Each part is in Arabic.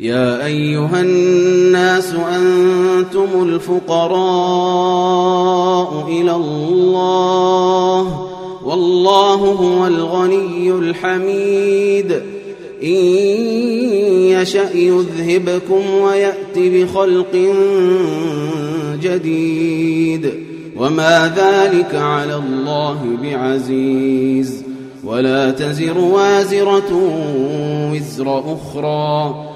يا أيها الناس أنتم الفقراء إلى الله والله هو الغني الحميد. إن يشأ يذهبكم ويأت بخلق جديد. وما ذلك على الله بعزيز. ولا تزر وازرة وزر أخرى.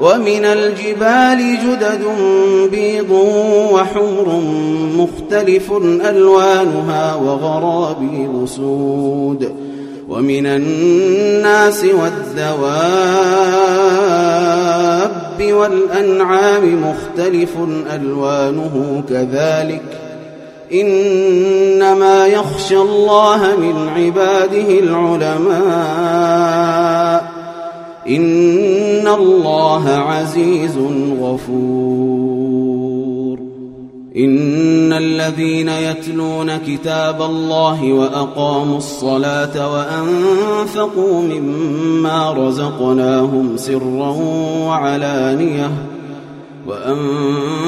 ومن الجبال جدد بيض وحمر مختلف ألوانها وغرابيب سود ومن الناس والدواب والأنعام مختلف ألوانه كذلك إنما يخشى الله من عباده العلماء الله عزيز غفور إن الذين يتلون كتاب الله وأقاموا الصلاة وأنفقوا مما رزقناهم سرا وعلانية وأنفقوا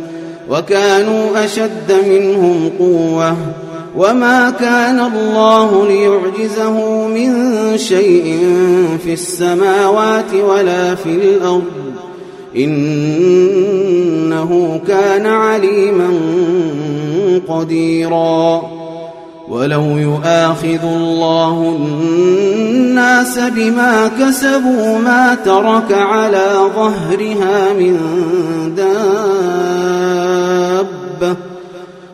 وكانوا أشد منهم قوة وما كان الله ليعجزه من شيء في السماوات ولا في الأرض إنه كان عليما قديرا ولو يؤاخذ الله الناس بما كسبوا ما ترك على ظهرها من دابة